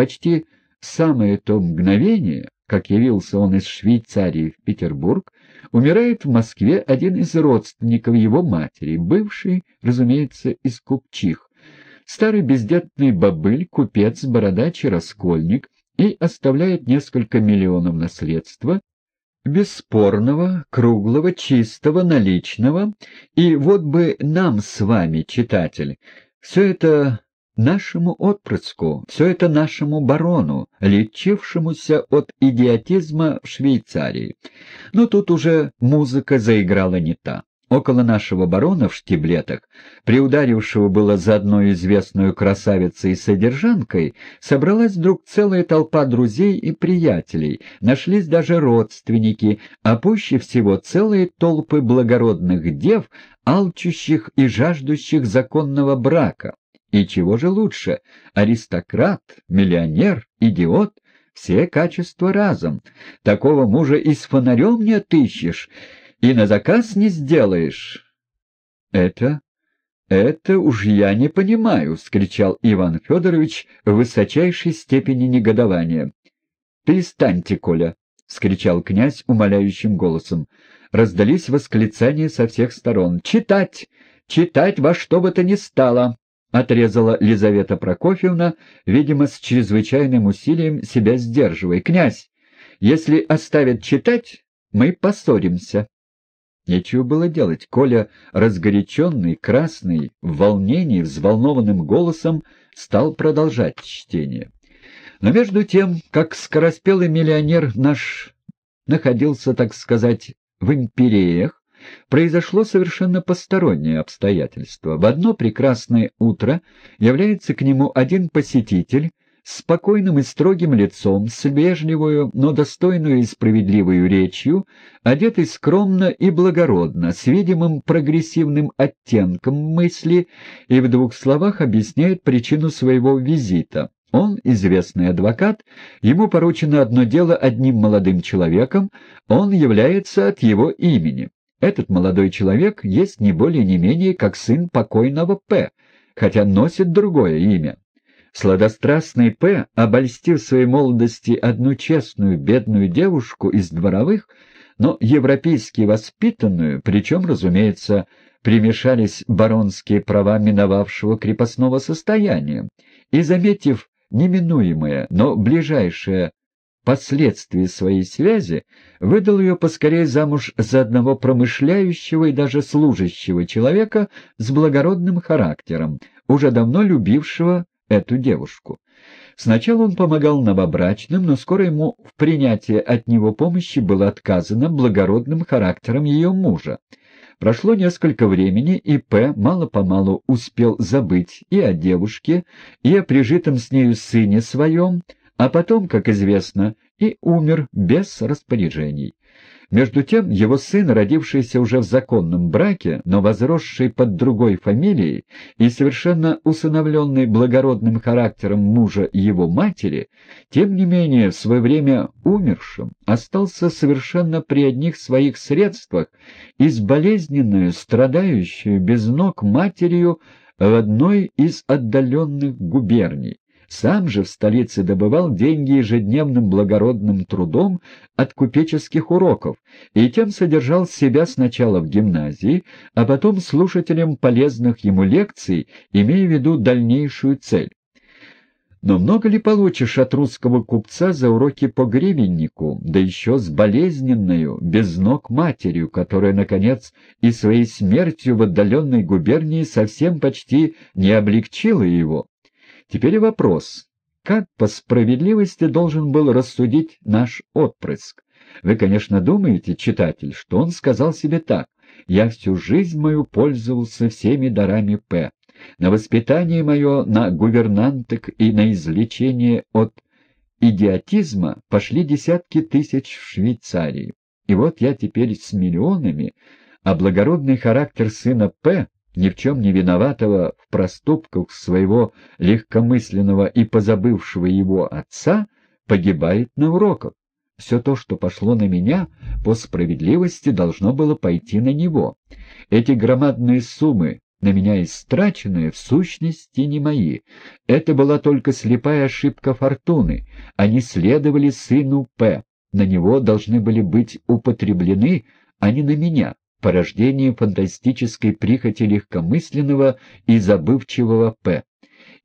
почти самое то мгновение, как явился он из Швейцарии в Петербург, умирает в Москве один из родственников его матери, бывший, разумеется, из купчих, старый бездетный бобыль, купец, бородач и раскольник, и оставляет несколько миллионов наследства, бесспорного, круглого, чистого, наличного, и вот бы нам с вами, читатель, все это нашему отпрыску, все это нашему барону, лечившемуся от идиотизма в Швейцарии. Но тут уже музыка заиграла не та. Около нашего барона в штиблетах, приударившего было за одной известную красавицей и содержанкой, собралась вдруг целая толпа друзей и приятелей, нашлись даже родственники, а пуще всего целые толпы благородных дев, алчущих и жаждущих законного брака. И чего же лучше? Аристократ, миллионер, идиот — все качества разом. Такого мужа и с фонарем не отыщешь, и на заказ не сделаешь. — Это... это уж я не понимаю, — вскричал Иван Федорович в высочайшей степени негодования. — Перестаньте, Коля, — вскричал князь умоляющим голосом. Раздались восклицания со всех сторон. — Читать! Читать во что бы то ни стало! — отрезала Лизавета Прокофьевна, видимо, с чрезвычайным усилием себя сдерживая. — Князь, если оставят читать, мы поссоримся. Нечего было делать. Коля, разгоряченный, красный, в волнении, взволнованным голосом, стал продолжать чтение. Но между тем, как скороспелый миллионер наш находился, так сказать, в империях, произошло совершенно постороннее обстоятельство. В одно прекрасное утро является к нему один посетитель, спокойным и строгим лицом, с вежливую, но достойную и справедливую речью, одетый скромно и благородно, с видимым прогрессивным оттенком мысли, и в двух словах объясняет причину своего визита. Он известный адвокат, ему поручено одно дело одним молодым человеком, он является от его имени. Этот молодой человек есть не более не менее как сын покойного П., хотя носит другое имя. Сладострастный П., обольстив в своей молодости одну честную бедную девушку из дворовых, но европейски воспитанную, причем, разумеется, примешались баронские права миновавшего крепостного состояния, и, заметив неминуемое, но ближайшее последствий своей связи, выдал ее поскорее замуж за одного промышляющего и даже служащего человека с благородным характером, уже давно любившего эту девушку. Сначала он помогал новобрачным, но скоро ему в принятии от него помощи было отказано благородным характером ее мужа. Прошло несколько времени, и П. мало-помалу успел забыть и о девушке, и о прижитом с нею сыне своем, а потом, как известно, и умер без распоряжений. Между тем его сын, родившийся уже в законном браке, но возросший под другой фамилией и совершенно усыновленный благородным характером мужа его матери, тем не менее в свое время умершим, остался совершенно при одних своих средствах и с болезненную, страдающую без ног матерью в одной из отдаленных губерний. Сам же в столице добывал деньги ежедневным благородным трудом от купеческих уроков и тем содержал себя сначала в гимназии, а потом слушателем полезных ему лекций, имея в виду дальнейшую цель. Но много ли получишь от русского купца за уроки по гривеннику, да еще с болезненную, без ног матерью, которая, наконец, и своей смертью в отдаленной губернии совсем почти не облегчила его? Теперь вопрос. Как по справедливости должен был рассудить наш отпрыск? Вы, конечно, думаете, читатель, что он сказал себе так. «Я всю жизнь мою пользовался всеми дарами П. На воспитание мое, на гувернанток и на излечение от идиотизма пошли десятки тысяч в Швейцарии. И вот я теперь с миллионами, а благородный характер сына П ни в чем не виноватого в проступках своего легкомысленного и позабывшего его отца, погибает на уроках. Все то, что пошло на меня, по справедливости должно было пойти на него. Эти громадные суммы, на меня истраченные, в сущности не мои. Это была только слепая ошибка фортуны. Они следовали сыну П. На него должны были быть употреблены, а не на меня, порождение фантастической прихоти легкомысленного и забывчивого П.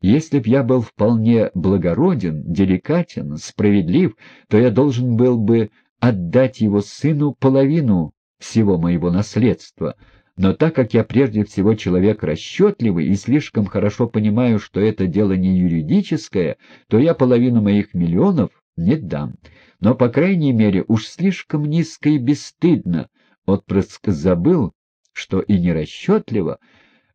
Если б я был вполне благороден, деликатен, справедлив, то я должен был бы отдать его сыну половину всего моего наследства, но так как я прежде всего человек расчетливый и слишком хорошо понимаю, что это дело не юридическое, то я половину моих миллионов не дам. Но, по крайней мере, уж слишком низко и бесстыдно отпрыск забыл, что и нерасчетливо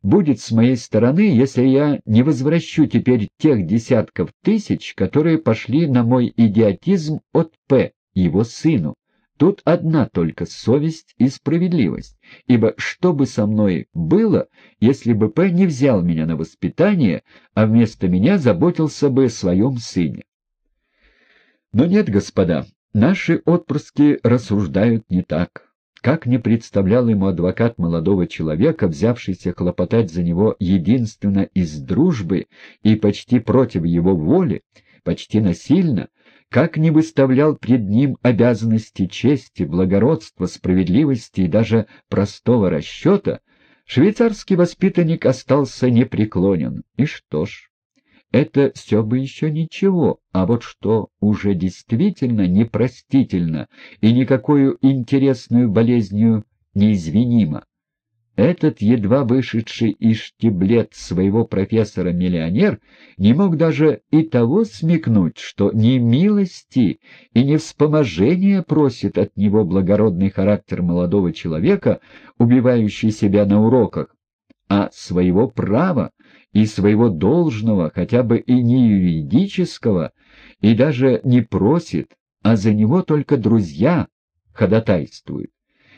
будет с моей стороны, если я не возвращу теперь тех десятков тысяч, которые пошли на мой идиотизм от П, его сыну. Тут одна только совесть и справедливость, ибо что бы со мной было, если бы П не взял меня на воспитание, а вместо меня заботился бы о своем сыне? Но нет, господа, наши отпрыски рассуждают не так. Как не представлял ему адвокат молодого человека, взявшийся хлопотать за него единственно из дружбы и почти против его воли, почти насильно, как не выставлял пред ним обязанности чести, благородства, справедливости и даже простого расчета, швейцарский воспитанник остался непреклонен. И что ж, это все бы еще ничего, а вот что уже действительно непростительно и никакую интересную болезнью неизвинимо, этот едва вышедший из штиблет своего профессора-миллионер не мог даже и того смекнуть, что не милости и не вспоможения просит от него благородный характер молодого человека, убивающий себя на уроках, а своего права и своего должного, хотя бы и не юридического, и даже не просит, а за него только друзья ходатайствуют.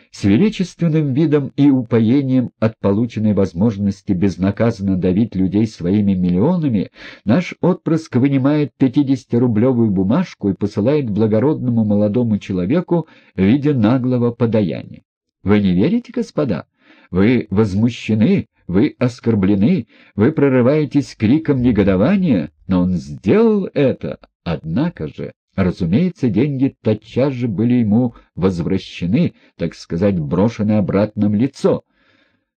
С величественным видом и упоением от полученной возможности безнаказанно давить людей своими миллионами, наш отпрыск вынимает 50-рублевую бумажку и посылает благородному молодому человеку в виде наглого подаяния. Вы не верите, господа? Вы возмущены, вы оскорблены, вы прорываетесь криком негодования, но он сделал это, однако же... Разумеется, деньги тотчас же были ему возвращены, так сказать, брошены обратно в лицо.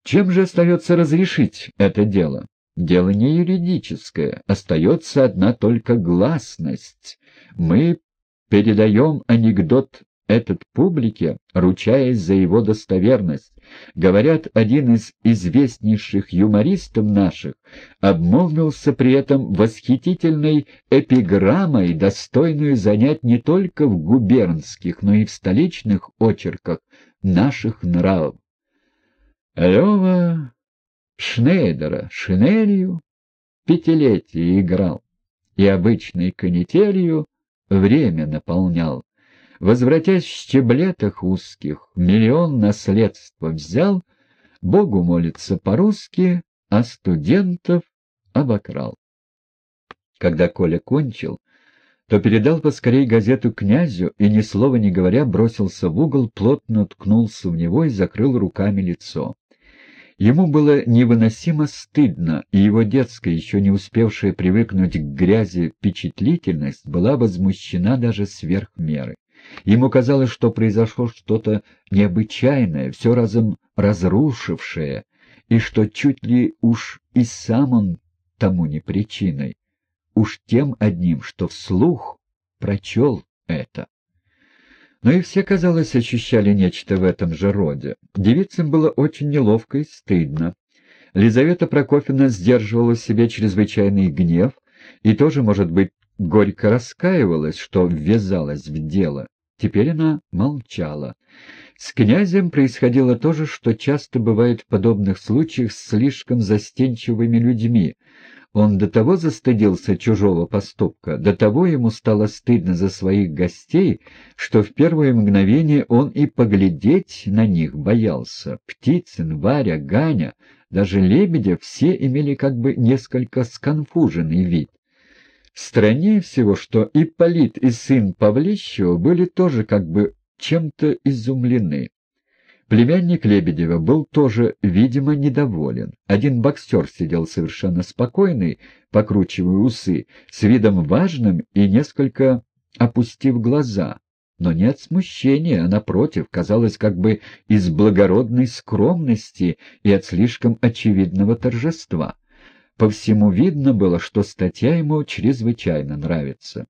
Чем же остается разрешить это дело? Дело не юридическое, остается одна только гласность. Мы передаем анекдот этот публике, ручаясь за его достоверность. Говорят, один из известнейших юмористов наших обмолвился при этом восхитительной эпиграммой, достойную занять не только в губернских, но и в столичных очерках наших нравов. Лева Шнейдера шинелью пятилетие играл и обычной канителью время наполнял. Возвратясь в щеблетах узких, миллион наследства взял, Богу молится по-русски, а студентов обокрал. Когда Коля кончил, то передал поскорей газету князю и, ни слова не говоря, бросился в угол, плотно ткнулся в него и закрыл руками лицо. Ему было невыносимо стыдно, и его детская, еще не успевшая привыкнуть к грязи впечатлительность, была возмущена даже сверх меры. Ему казалось, что произошло что-то необычайное, все разом разрушившее, и что чуть ли уж и сам он тому не причиной, уж тем одним, что вслух прочел это. Но и все, казалось, ощущали нечто в этом же роде. Девицам было очень неловко и стыдно. Лизавета Прокофьевна сдерживала в себе чрезвычайный гнев и тоже, может быть, горько раскаивалась, что ввязалась в дело. Теперь она молчала. С князем происходило то же, что часто бывает в подобных случаях с слишком застенчивыми людьми. Он до того застыдился чужого поступка, до того ему стало стыдно за своих гостей, что в первое мгновение он и поглядеть на них боялся. Птицын, Варя, Ганя, даже Лебедя все имели как бы несколько сконфуженный вид. Страннее всего, что Ипполит и сын Павлищева были тоже как бы чем-то изумлены. Племянник Лебедева был тоже, видимо, недоволен. Один боксер сидел совершенно спокойный, покручивая усы, с видом важным и несколько опустив глаза. Но не от смущения, а напротив, казалось, как бы из благородной скромности и от слишком очевидного торжества. По всему видно было, что статья ему чрезвычайно нравится.